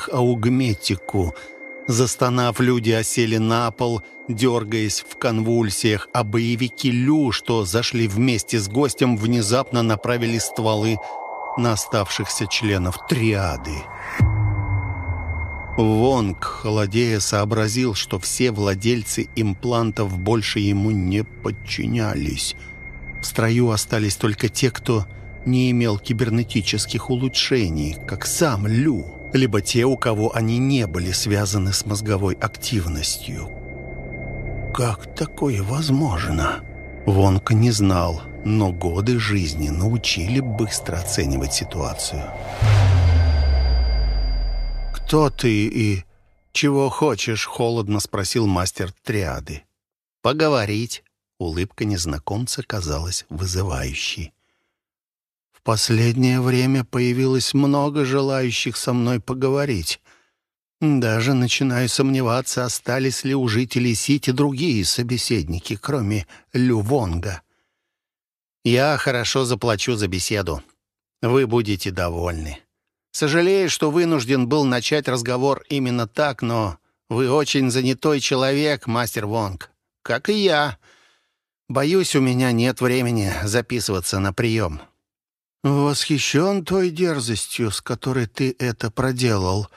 них аугметику. Застонав, люди осели на пол, дергаясь в конвульсиях, а боевики Лю, что зашли вместе с гостем, внезапно направили стволы на оставшихся членов триады. Вонг, холодея, сообразил, что все владельцы имплантов больше ему не подчинялись. В строю остались только те, кто не имел кибернетических улучшений, как сам Лю, либо те, у кого они не были связаны с мозговой активностью. Как такое возможно? Вонг не знал, но годы жизни научили быстро оценивать ситуацию. «Кто ты и чего хочешь?» — холодно спросил мастер триады. «Поговорить». Улыбка незнакомца казалась вызывающей. «В последнее время появилось много желающих со мной поговорить. Даже начинаю сомневаться, остались ли у жителей Сити другие собеседники, кроме Лю Вонга. Я хорошо заплачу за беседу. Вы будете довольны». Сожалею, что вынужден был начать разговор именно так, но вы очень занятой человек, мастер Вонг, как и я. Боюсь, у меня нет времени записываться на прием». «Восхищен той дерзостью, с которой ты это проделал.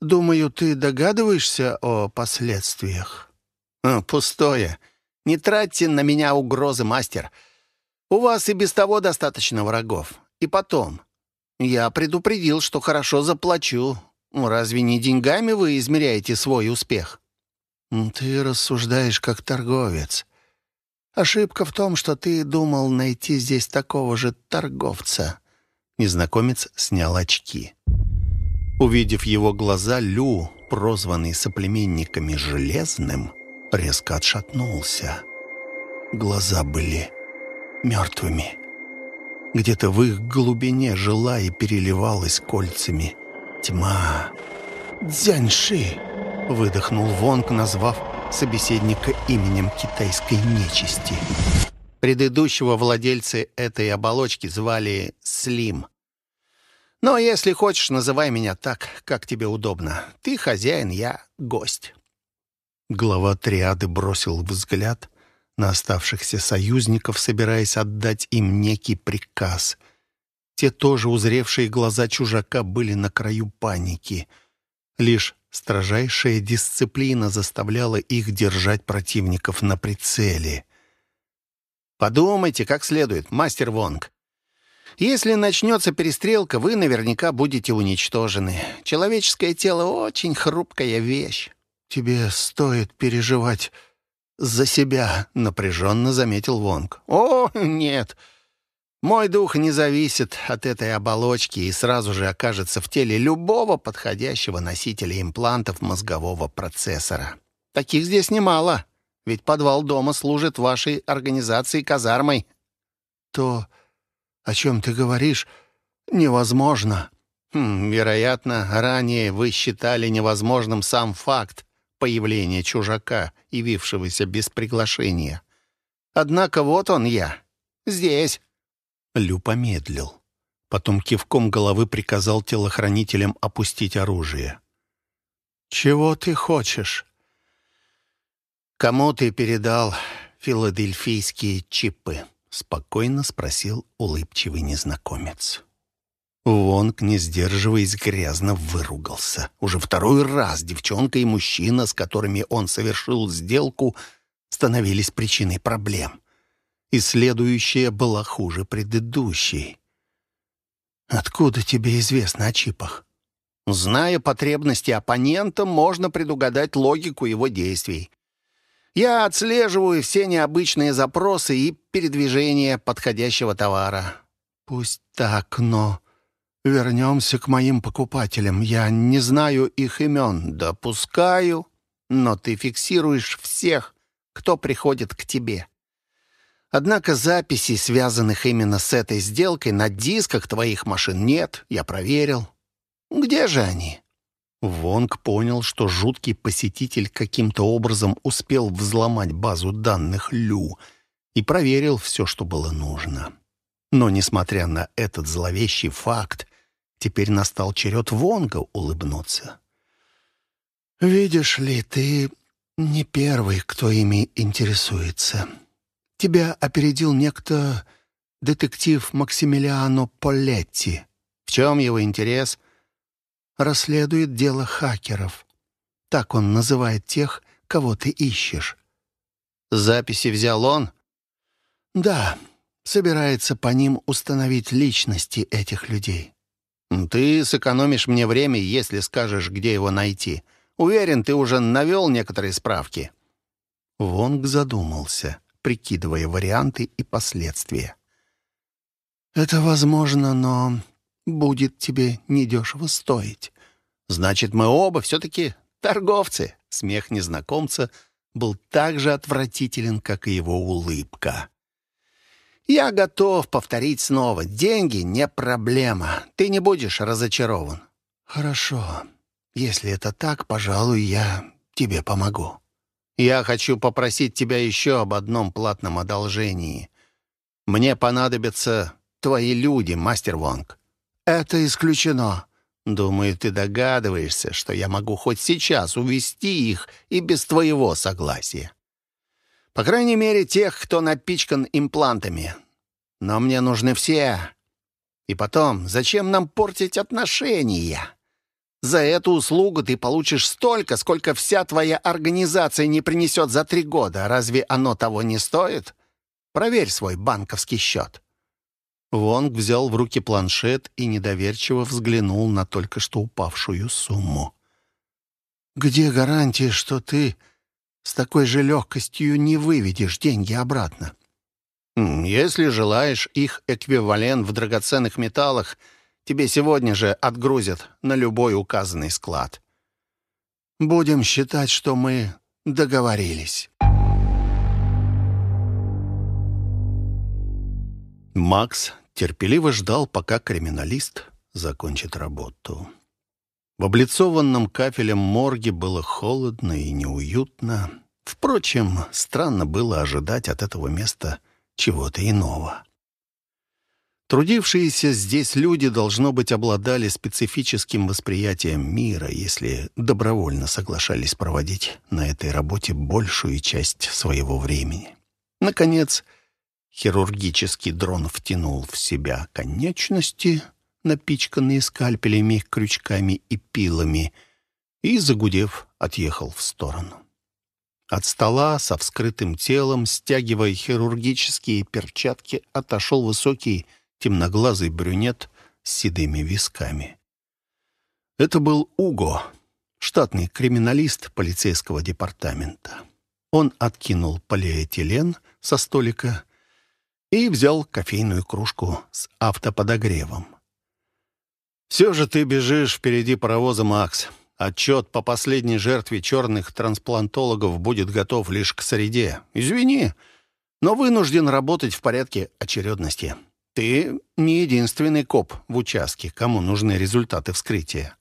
Думаю, ты догадываешься о последствиях?» «Пустое. Не тратьте на меня угрозы, мастер. У вас и без того достаточно врагов. И потом, я предупредил, что хорошо заплачу. Разве не деньгами вы измеряете свой успех? Ты рассуждаешь как торговец. Ошибка в том, что ты думал найти здесь такого же торговца. Незнакомец снял очки. Увидев его глаза, Лю, прозванный соплеменниками Железным, резко отшатнулся. Глаза были мертвыми. Где-то в их глубине жила и переливалась кольцами тьма. «Дзяньши!» — выдохнул Вонг, назвав собеседника именем китайской нечисти. Предыдущего владельца этой оболочки звали Слим. Но если хочешь, называй меня так, как тебе удобно. Ты хозяин, я гость. Глава триады бросил взгляд на оставшихся союзников, собираясь отдать им некий приказ. Те тоже узревшие глаза чужака были на краю паники. Лишь строжайшая дисциплина заставляла их держать противников на прицеле. «Подумайте как следует, мастер Вонг. Если начнется перестрелка, вы наверняка будете уничтожены. Человеческое тело — очень хрупкая вещь. Тебе стоит переживать за себя», — напряженно заметил Вонг. «О, нет. Мой дух не зависит от этой оболочки и сразу же окажется в теле любого подходящего носителя имплантов мозгового процессора. Таких здесь немало, ведь подвал дома служит вашей организации казармой». «То, о чем ты говоришь, невозможно». Хм, «Вероятно, ранее вы считали невозможным сам факт появления чужака, явившегося без приглашения. Однако вот он я. Здесь. Лю помедлил. Потом кивком головы приказал телохранителям опустить оружие. «Чего ты хочешь?» «Кому ты передал филадельфийские чипы?» — спокойно спросил улыбчивый незнакомец. Вонг, не сдерживаясь, грязно выругался. Уже второй раз девчонка и мужчина, с которыми он совершил сделку, становились причиной проблем. И следующая была хуже предыдущей. «Откуда тебе известно о чипах?» «Зная потребности оппонента, можно предугадать логику его действий. Я отслеживаю все необычные запросы и передвижения подходящего товара». «Пусть так, но...» Вернемся к моим покупателям. Я не знаю их имен. Допускаю, но ты фиксируешь всех, кто приходит к тебе. Однако записей, связанных именно с этой сделкой, на дисках твоих машин нет, я проверил. Где же они?» Вонг понял, что жуткий посетитель каким-то образом успел взломать базу данных Лю и проверил все, что было нужно. Но, несмотря на этот зловещий факт, Теперь настал черед Вонга улыбнуться. «Видишь ли, ты не первый, кто ими интересуется. Тебя опередил некто детектив Максимилиано Полетти. В чем его интерес? Расследует дело хакеров. Так он называет тех, кого ты ищешь. Записи взял он? Да, собирается по ним установить личности этих людей. Ты сэкономишь мне время, если скажешь, где его найти. Уверен, ты уже навел некоторые справки. Вонг задумался, прикидывая варианты и последствия. «Это возможно, но будет тебе недешево стоить». «Значит, мы оба все-таки торговцы». Смех незнакомца был так же отвратителен, как и его улыбка. «Я готов повторить снова. Деньги не проблема. Ты не будешь разочарован». «Хорошо. Если это так, пожалуй, я тебе помогу». «Я хочу попросить тебя еще об одном платном одолжении. Мне понадобятся твои люди, мастер Вонг». «Это исключено». «Думаю, ты догадываешься, что я могу хоть сейчас увести их и без твоего согласия». По крайней мере, тех, кто напичкан имплантами. Но мне нужны все. И потом, зачем нам портить отношения? За эту услугу ты получишь столько, сколько вся твоя организация не принесет за три года. Разве оно того не стоит? Проверь свой банковский счет». Вонг взял в руки планшет и недоверчиво взглянул на только что упавшую сумму. «Где гарантия, что ты с такой же легкостью не выведешь деньги обратно?» «Если желаешь их эквивалент в драгоценных металлах, тебе сегодня же отгрузят на любой указанный склад». «Будем считать, что мы договорились». Макс терпеливо ждал, пока криминалист закончит работу. В облицованном кафелем морге было холодно и неуютно. Впрочем, странно было ожидать от этого места чего-то иного. Трудившиеся здесь люди, должно быть, обладали специфическим восприятием мира, если добровольно соглашались проводить на этой работе большую часть своего времени. Наконец, хирургический дрон втянул в себя конечности, напичканные скальпелями, крючками и пилами, и, загудев, отъехал в сторону. От стола со вскрытым телом, стягивая хирургические перчатки, отошел высокий темноглазый брюнет с седыми висками. Это был Уго, штатный криминалист полицейского департамента. Он откинул полиэтилен со столика и взял кофейную кружку с автоподогревом. «Все же ты бежишь впереди паровоза, Макс. Отчет по последней жертве черных трансплантологов будет готов лишь к среде. Извини, но вынужден работать в порядке очередности. Ты не единственный коп в участке, кому нужны результаты вскрытия.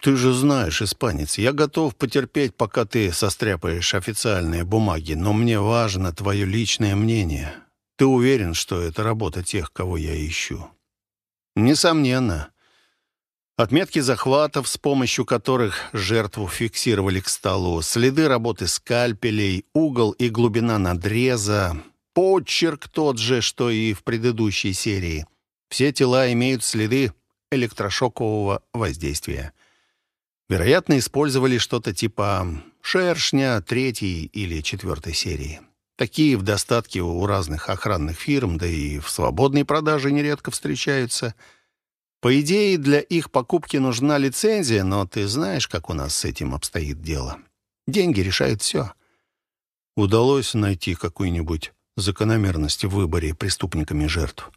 Ты же знаешь, испанец, я готов потерпеть, пока ты состряпаешь официальные бумаги, но мне важно твое личное мнение. Ты уверен, что это работа тех, кого я ищу? Несомненно. Отметки захватов, с помощью которых жертву фиксировали к столу, следы работы скальпелей, угол и глубина надреза, почерк тот же, что и в предыдущей серии. Все тела имеют следы электрошокового воздействия. Вероятно, использовали что-то типа шершня третьей или четвертой серии. Такие в достатке у разных охранных фирм, да и в свободной продаже нередко встречаются – по идее, для их покупки нужна лицензия, но ты знаешь, как у нас с этим обстоит дело. Деньги решают все. Удалось найти какую-нибудь закономерность в выборе преступниками жертв.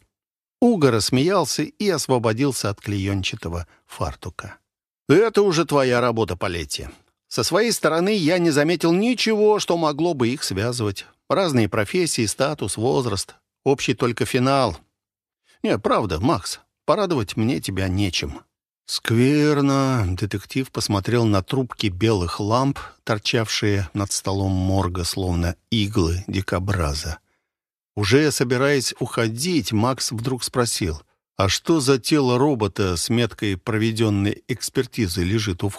Уго рассмеялся и освободился от клеенчатого фартука. «Это уже твоя работа, Палетти. Со своей стороны я не заметил ничего, что могло бы их связывать. Разные профессии, статус, возраст. Общий только финал. Не, правда, Макс, Порадовать мне тебя нечем». «Скверно!» — детектив посмотрел на трубки белых ламп, торчавшие над столом морга, словно иглы дикобраза. Уже собираясь уходить, Макс вдруг спросил, «А что за тело робота с меткой проведенной экспертизы лежит у